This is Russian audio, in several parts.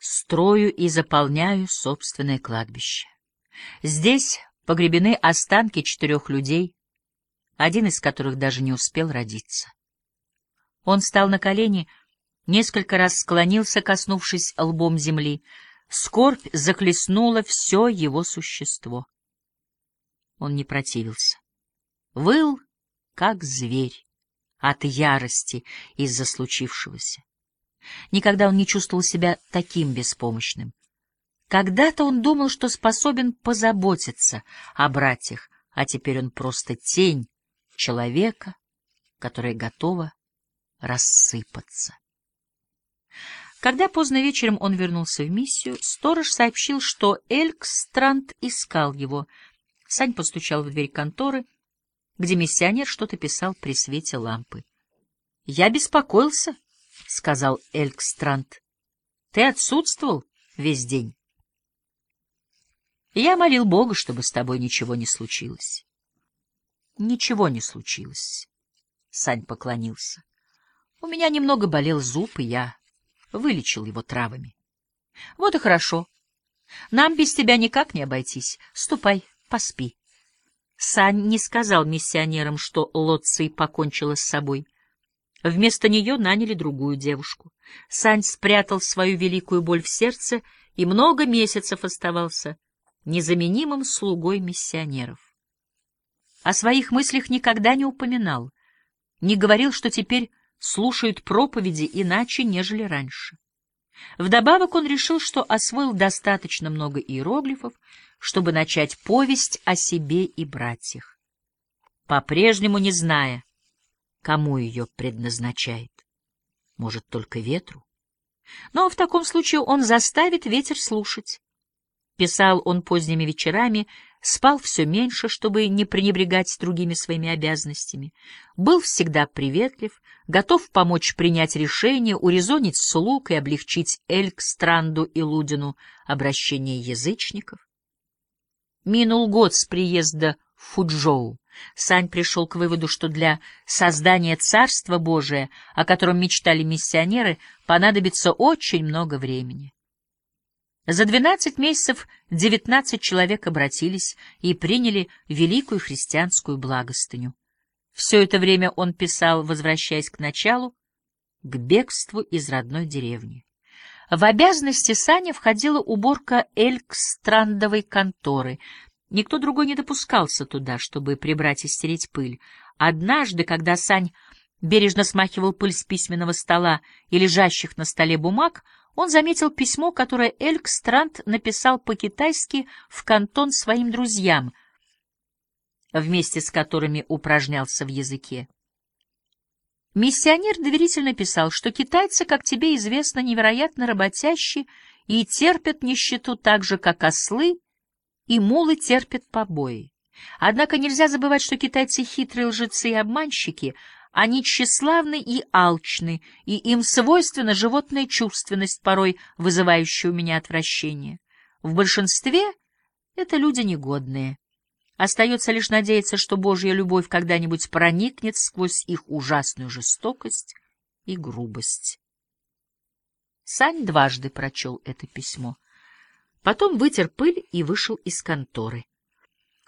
строю и заполняю собственное кладбище. Здесь погребены останки четырех людей, один из которых даже не успел родиться. Он встал на колени, несколько раз склонился, коснувшись лбом земли. Скорбь захлестнула все его существо. Он не противился. Выл, как зверь, от ярости из-за случившегося. Никогда он не чувствовал себя таким беспомощным. Когда-то он думал, что способен позаботиться о братьях, а теперь он просто тень человека, которая готова рассыпаться. Когда поздно вечером он вернулся в миссию, сторож сообщил, что Элькстранд искал его. Сань постучал в дверь конторы, где миссионер что-то писал при свете лампы. — Я беспокоился, — сказал Элькстранд. — Ты отсутствовал весь день. Я молил Бога, чтобы с тобой ничего не случилось. Ничего не случилось. Сань поклонился. У меня немного болел зуб, и я вылечил его травами. Вот и хорошо. Нам без тебя никак не обойтись. Ступай, поспи. Сань не сказал миссионерам, что Лоций покончила с собой. Вместо нее наняли другую девушку. Сань спрятал свою великую боль в сердце и много месяцев оставался незаменимым слугой миссионеров. О своих мыслях никогда не упоминал, не говорил, что теперь слушают проповеди иначе, нежели раньше. Вдобавок он решил, что освоил достаточно много иероглифов, чтобы начать повесть о себе и братьях, по-прежнему не зная, кому ее предназначает. Может, только ветру? Но в таком случае он заставит ветер слушать. Писал он поздними вечерами, спал все меньше, чтобы не пренебрегать другими своими обязанностями, был всегда приветлив, готов помочь принять решение, урезонить слуг и облегчить Элькстранду и Лудину обращение язычников. Минул год с приезда в Фуджоу. Сань пришел к выводу, что для создания Царства Божия, о котором мечтали миссионеры, понадобится очень много времени. За двенадцать месяцев девятнадцать человек обратились и приняли великую христианскую благостыню. Все это время он писал, возвращаясь к началу, к бегству из родной деревни. В обязанности Сани входила уборка Элькстрандовой конторы. Никто другой не допускался туда, чтобы прибрать и стереть пыль. Однажды, когда Сань бережно смахивал пыль с письменного стола и лежащих на столе бумаг, он заметил письмо, которое Элькстранд написал по-китайски в кантон своим друзьям, вместе с которыми упражнялся в языке. Миссионер доверительно писал, что китайцы, как тебе известно, невероятно работящие и терпят нищету так же, как ослы, и мулы терпят побои. Однако нельзя забывать, что китайцы хитрые лжецы и обманщики — они тщеславны и алчны, и им свойственна животная чувственность, порой вызывающая у меня отвращение. В большинстве это люди негодные. Остается лишь надеяться, что Божья любовь когда-нибудь проникнет сквозь их ужасную жестокость и грубость. Сань дважды прочел это письмо. Потом вытер пыль и вышел из конторы.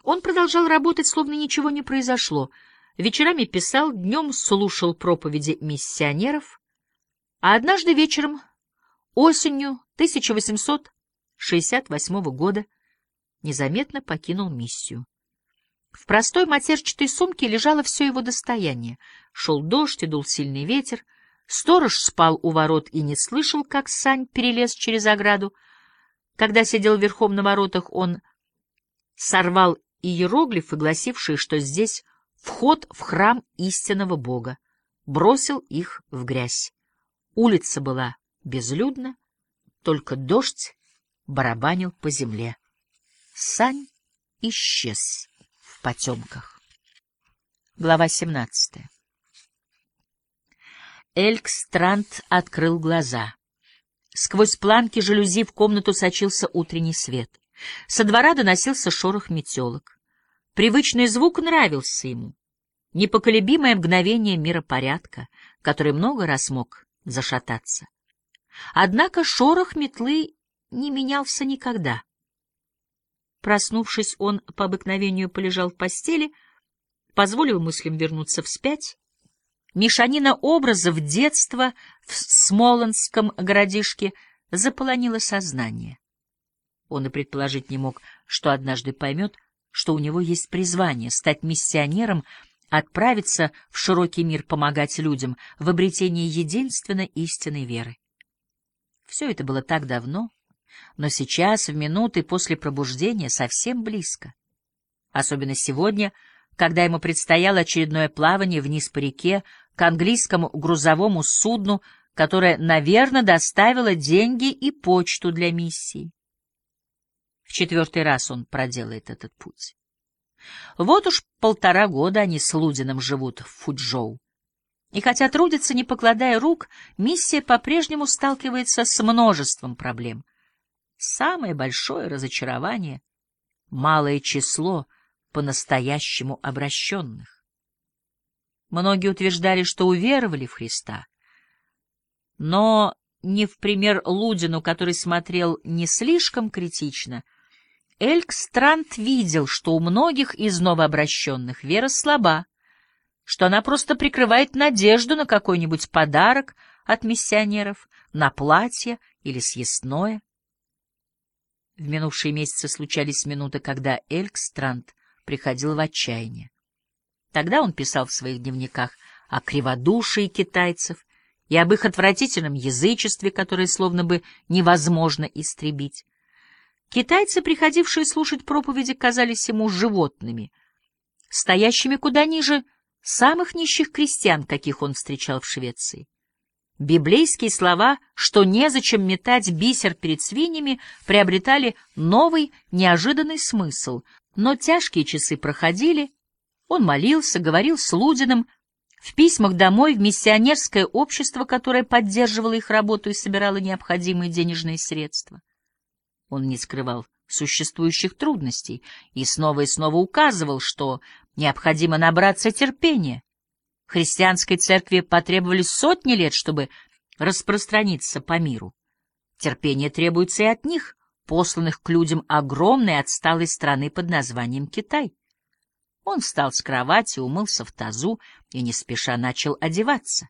Он продолжал работать, словно ничего не произошло — вечерами писал, днем слушал проповеди миссионеров, а однажды вечером, осенью 1868 года, незаметно покинул миссию. В простой матерчатой сумке лежало все его достояние. Шел дождь и дул сильный ветер. Сторож спал у ворот и не слышал, как Сань перелез через ограду. Когда сидел верхом на воротах, он сорвал иероглифы, гласившие, что здесь вход в храм истинного Бога, бросил их в грязь. Улица была безлюдна, только дождь барабанил по земле. Сань исчез в потемках. Глава 17 Элькстранд открыл глаза. Сквозь планки жалюзи в комнату сочился утренний свет. Со двора доносился шорох метелок. Привычный звук нравился ему. Непоколебимое мгновение миропорядка, который много раз мог зашататься. Однако шорох метлы не менялся никогда. Проснувшись, он по обыкновению полежал в постели, позволил мыслям вернуться вспять. Мешанина образов детства в Смоленском городишке заполонила сознание. Он и предположить не мог, что однажды поймет, что у него есть призвание стать миссионером, отправиться в широкий мир помогать людям в обретении единственной истинной веры. Все это было так давно, но сейчас, в минуты после пробуждения, совсем близко. Особенно сегодня, когда ему предстояло очередное плавание вниз по реке к английскому грузовому судну, которое, наверное, доставило деньги и почту для миссии. В четвертый раз он проделает этот путь. Вот уж полтора года они с Лудиным живут в Фуджоу. И хотя трудятся, не покладая рук, миссия по-прежнему сталкивается с множеством проблем. Самое большое разочарование — малое число по-настоящему обращенных. Многие утверждали, что уверовали в Христа, но не в пример Лудину, который смотрел не слишком критично, Элькстрант видел, что у многих из новообращенных вера слаба, что она просто прикрывает надежду на какой-нибудь подарок от миссионеров, на платье или съестное. В минувшие месяцы случались минуты, когда Элькстранд приходил в отчаяние. Тогда он писал в своих дневниках о криводушии китайцев и об их отвратительном язычестве, которое словно бы невозможно истребить. Китайцы, приходившие слушать проповеди, казались ему животными, стоящими куда ниже самых нищих крестьян, каких он встречал в Швеции. Библейские слова, что незачем метать бисер перед свиньями, приобретали новый, неожиданный смысл. Но тяжкие часы проходили, он молился, говорил с Лудиным, в письмах домой в миссионерское общество, которое поддерживало их работу и собирало необходимые денежные средства. Он не скрывал существующих трудностей и снова и снова указывал, что необходимо набраться терпения. Христианской церкви потребовались сотни лет, чтобы распространиться по миру. Терпение требуется и от них, посланных к людям огромной отсталой страны под названием Китай. Он встал с кровати, умылся в тазу и не спеша начал одеваться.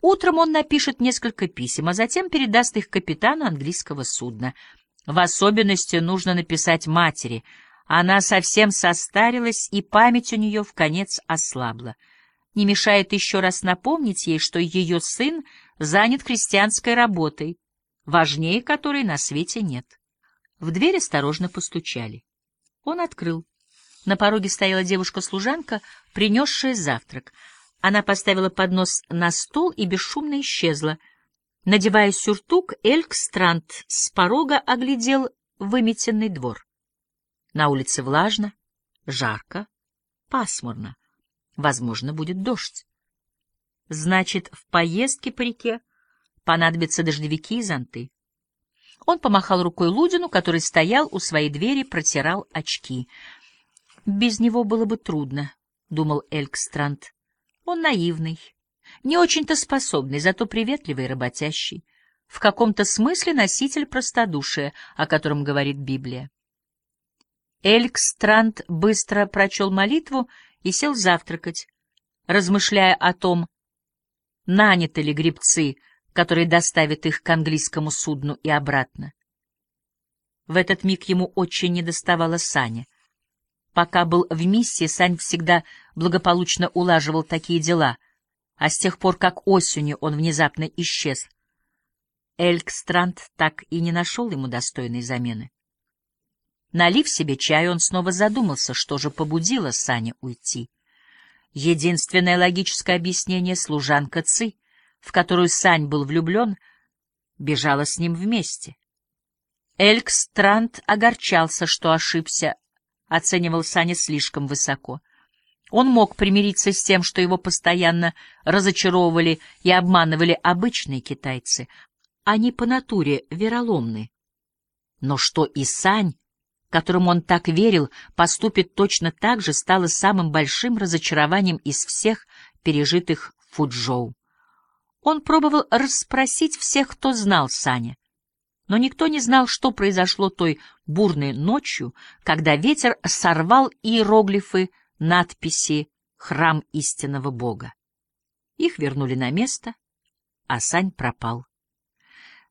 Утром он напишет несколько писем, а затем передаст их капитану английского судна — в особенности нужно написать матери. Она совсем состарилась, и память у нее в конец ослабла. Не мешает еще раз напомнить ей, что ее сын занят христианской работой, важнее которой на свете нет. В дверь осторожно постучали. Он открыл. На пороге стояла девушка-служанка, принесшая завтрак. Она поставила поднос на стол и бесшумно исчезла — Надевая сюртук, Элькстранд с порога оглядел выметенный двор. На улице влажно, жарко, пасмурно. Возможно, будет дождь. Значит, в поездке по реке понадобятся дождевики и зонты. Он помахал рукой Лудину, который стоял у своей двери, протирал очки. «Без него было бы трудно», — думал Элькстранд. «Он наивный, не очень-то способный, зато приветливый и работящий, в каком-то смысле носитель простодушия, о котором говорит Библия. Элькстранд быстро прочел молитву и сел завтракать, размышляя о том, наняты ли гребцы, которые доставят их к английскому судну и обратно. В этот миг ему очень недоставало Саня. Пока был в миссии, Сань всегда благополучно улаживал такие дела — а с тех пор, как осенью он внезапно исчез, Элькстранд так и не нашел ему достойной замены. Налив себе чай, он снова задумался, что же побудило Саня уйти. Единственное логическое объяснение — служанка Ци, в которую Сань был влюблен, бежала с ним вместе. Элькстранд огорчался, что ошибся, оценивал Саня слишком высоко. Он мог примириться с тем, что его постоянно разочаровывали и обманывали обычные китайцы. Они по натуре вероломны. Но что и Сань, которому он так верил, поступит точно так же, стало самым большим разочарованием из всех пережитых Фуджоу. Он пробовал расспросить всех, кто знал Саня, но никто не знал, что произошло той бурной ночью, когда ветер сорвал иероглифы надписи «Храм истинного Бога». Их вернули на место, а Сань пропал.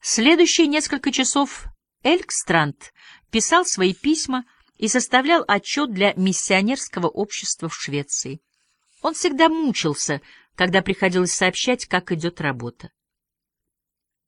Следующие несколько часов Элькстранд писал свои письма и составлял отчет для миссионерского общества в Швеции. Он всегда мучился, когда приходилось сообщать, как идет работа.